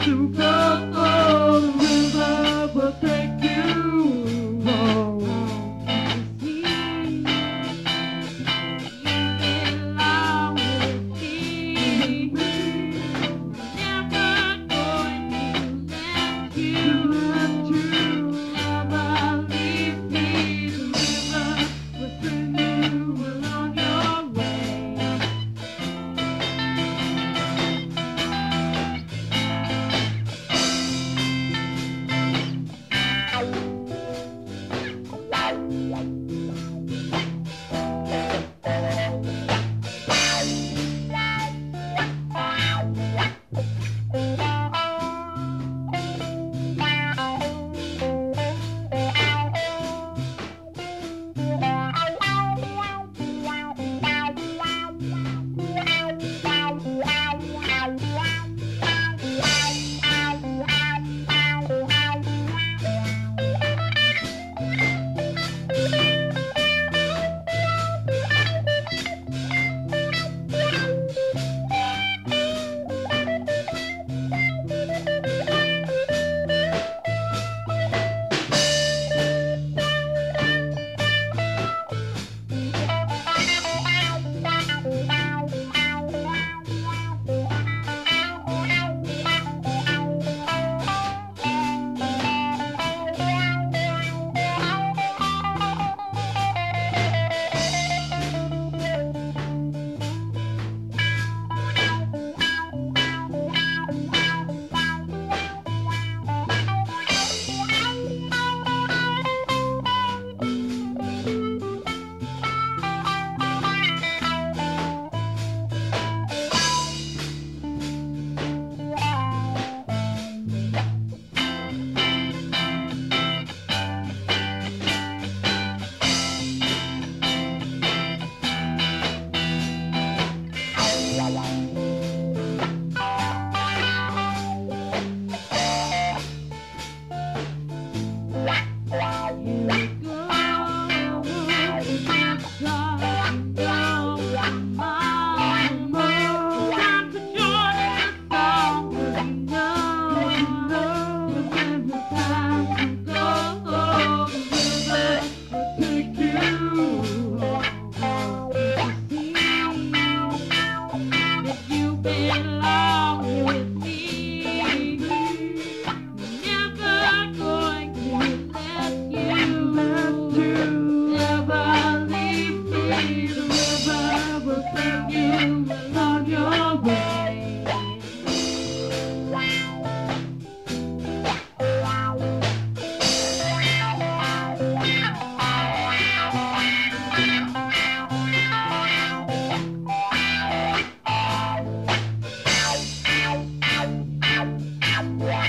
to go. Yeah.